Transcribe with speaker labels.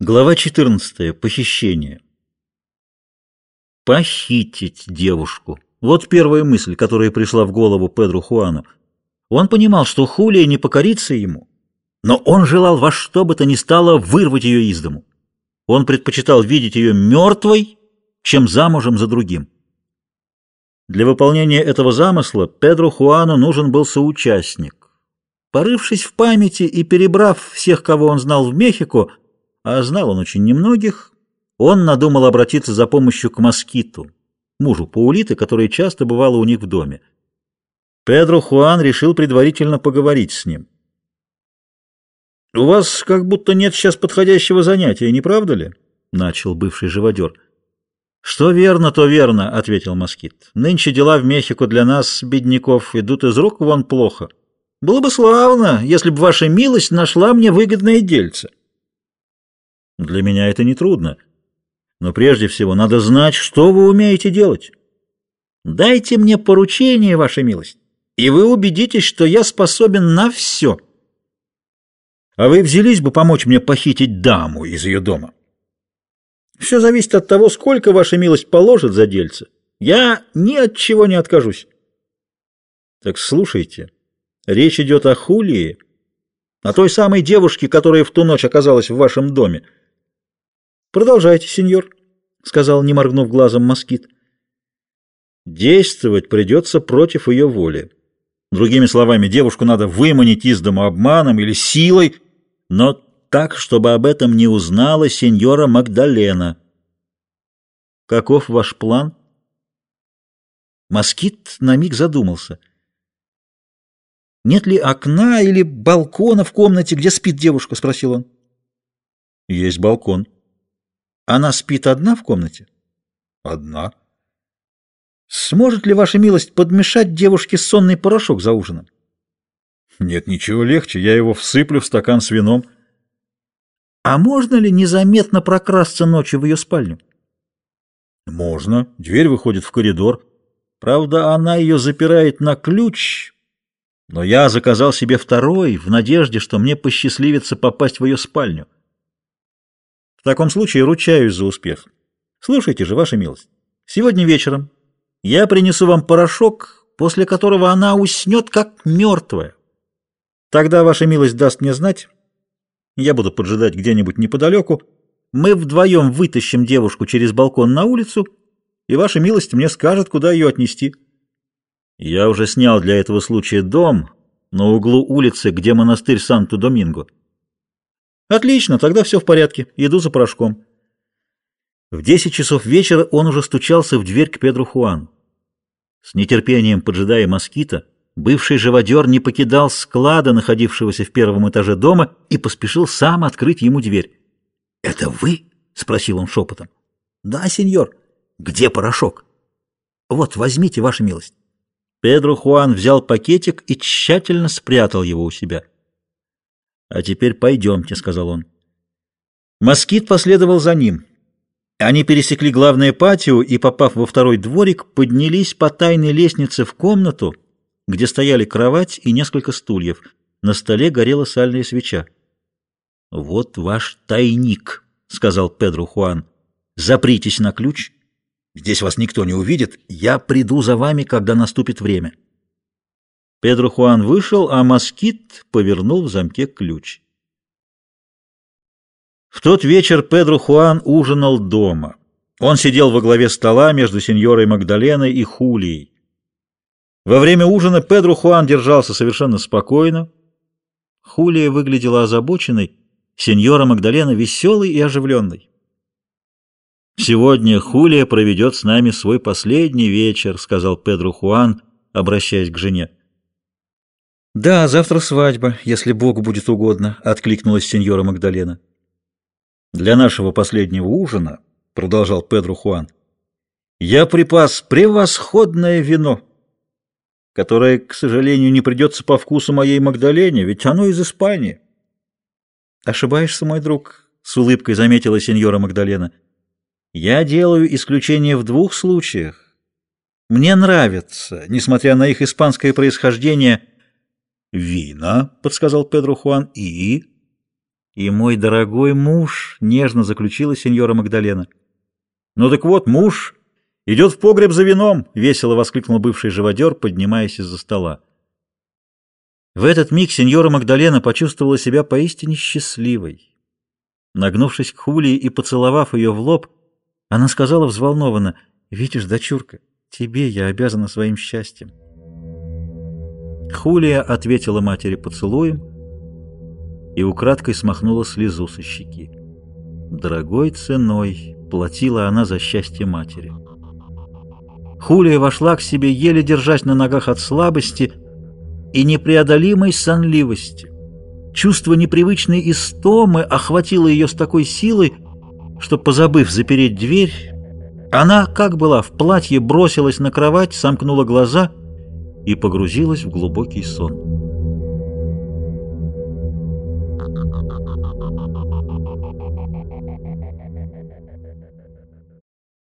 Speaker 1: Глава 14. Похищение. Похитить девушку. Вот первая мысль, которая пришла в голову Педру Хуану. Он понимал, что Хулия не покорится ему, но он желал во что бы то ни стало вырвать ее из дому. Он предпочитал видеть ее мертвой, чем замужем за другим. Для выполнения этого замысла Педру Хуану нужен был соучастник. Порывшись в памяти и перебрав всех, кого он знал в Мехико, а знал он очень немногих, он надумал обратиться за помощью к москиту, мужу Паулиты, который часто бывала у них в доме. Педро Хуан решил предварительно поговорить с ним. «У вас как будто нет сейчас подходящего занятия, не правда ли?» — начал бывший живодер. «Что верно, то верно», — ответил москит. «Нынче дела в Мехико для нас, бедняков, идут из рук вон плохо. Было бы славно, если бы ваша милость нашла мне выгодное дельце». Для меня это не трудно. Но прежде всего надо знать, что вы умеете делать. Дайте мне поручение, ваша милость, и вы убедитесь, что я способен на все. А вы взялись бы помочь мне похитить даму из ее дома? Все зависит от того, сколько ваша милость положит за дельце. Я ни от чего не откажусь. Так слушайте, речь идет о Хулии, о той самой девушке, которая в ту ночь оказалась в вашем доме. Продолжайте, сеньор, сказал, не моргнув глазом москит. Действовать придется против ее воли. Другими словами, девушку надо выманить из дома обманом или силой, но так, чтобы об этом не узнала сеньора Магдалена. Каков ваш план? Москит на миг задумался. «Нет ли окна или балкона в комнате, где спит девушка?» — спросил он. «Есть балкон». Она спит одна в комнате? Одна. Сможет ли ваша милость подмешать девушке сонный порошок за ужином? Нет, ничего легче. Я его всыплю в стакан с вином. А можно ли незаметно прокрасться ночью в ее спальню? Можно. Дверь выходит в коридор. Правда, она ее запирает на ключ, но я заказал себе второй в надежде, что мне посчастливится попасть в ее спальню. В таком случае ручаюсь за успех. Слушайте же, ваша милость, сегодня вечером я принесу вам порошок, после которого она уснет, как мертвая. Тогда ваша милость даст мне знать, я буду поджидать где-нибудь неподалеку, мы вдвоем вытащим девушку через балкон на улицу, и ваша милость мне скажет, куда ее отнести. Я уже снял для этого случая дом на углу улицы, где монастырь Санто-Доминго. Отлично, тогда все в порядке. Иду за порошком. В десять часов вечера он уже стучался в дверь к Педру Хуану. С нетерпением поджидая москита, бывший живодер не покидал склада, находившегося в первом этаже дома, и поспешил сам открыть ему дверь. — Это вы? — спросил он шепотом. — Да, сеньор. — Где порошок? — Вот, возьмите, ваша милость. Педро Хуан взял пакетик и тщательно спрятал его у себя. — «А теперь пойдемте», — сказал он. Москит последовал за ним. Они пересекли главное патио и, попав во второй дворик, поднялись по тайной лестнице в комнату, где стояли кровать и несколько стульев. На столе горела сальная свеча. «Вот ваш тайник», — сказал Педро Хуан. «Запритесь на ключ. Здесь вас никто не увидит. Я приду за вами, когда наступит время». Педро Хуан вышел, а москит повернул в замке ключ. В тот вечер Педро Хуан ужинал дома. Он сидел во главе стола между сеньорой Магдаленой и Хулией. Во время ужина Педро Хуан держался совершенно спокойно. Хулия выглядела озабоченной, сеньора Магдалена веселой и оживленной. «Сегодня Хулия проведет с нами свой последний вечер», — сказал Педро Хуан, обращаясь к жене. «Да, завтра свадьба, если Богу будет угодно», — откликнулась сеньора Магдалена. «Для нашего последнего ужина», — продолжал Педро Хуан, — «я припас превосходное вино, которое, к сожалению, не придется по вкусу моей Магдалене, ведь оно из Испании». «Ошибаешься, мой друг», — с улыбкой заметила сеньора Магдалена. «Я делаю исключение в двух случаях. Мне нравится, несмотря на их испанское происхождение, — «Вина», — подсказал Педро Хуан, — «и...» «И мой дорогой муж», — нежно заключила сеньора Магдалена. «Ну так вот, муж идет в погреб за вином», — весело воскликнул бывший живодер, поднимаясь из-за стола. В этот миг сеньора Магдалена почувствовала себя поистине счастливой. Нагнувшись к Хулии и поцеловав ее в лоб, она сказала взволнованно, «Видишь, дочурка, тебе я обязана своим счастьем». Хулия ответила матери поцелуем и украдкой смахнула слезу со щеки. Дорогой ценой платила она за счастье матери. Хулия вошла к себе, еле держась на ногах от слабости и непреодолимой сонливости. Чувство непривычной истомы охватило ее с такой силой, что, позабыв запереть дверь, она, как была в платье, бросилась на кровать, сомкнула глаза и погрузилась в глубокий сон.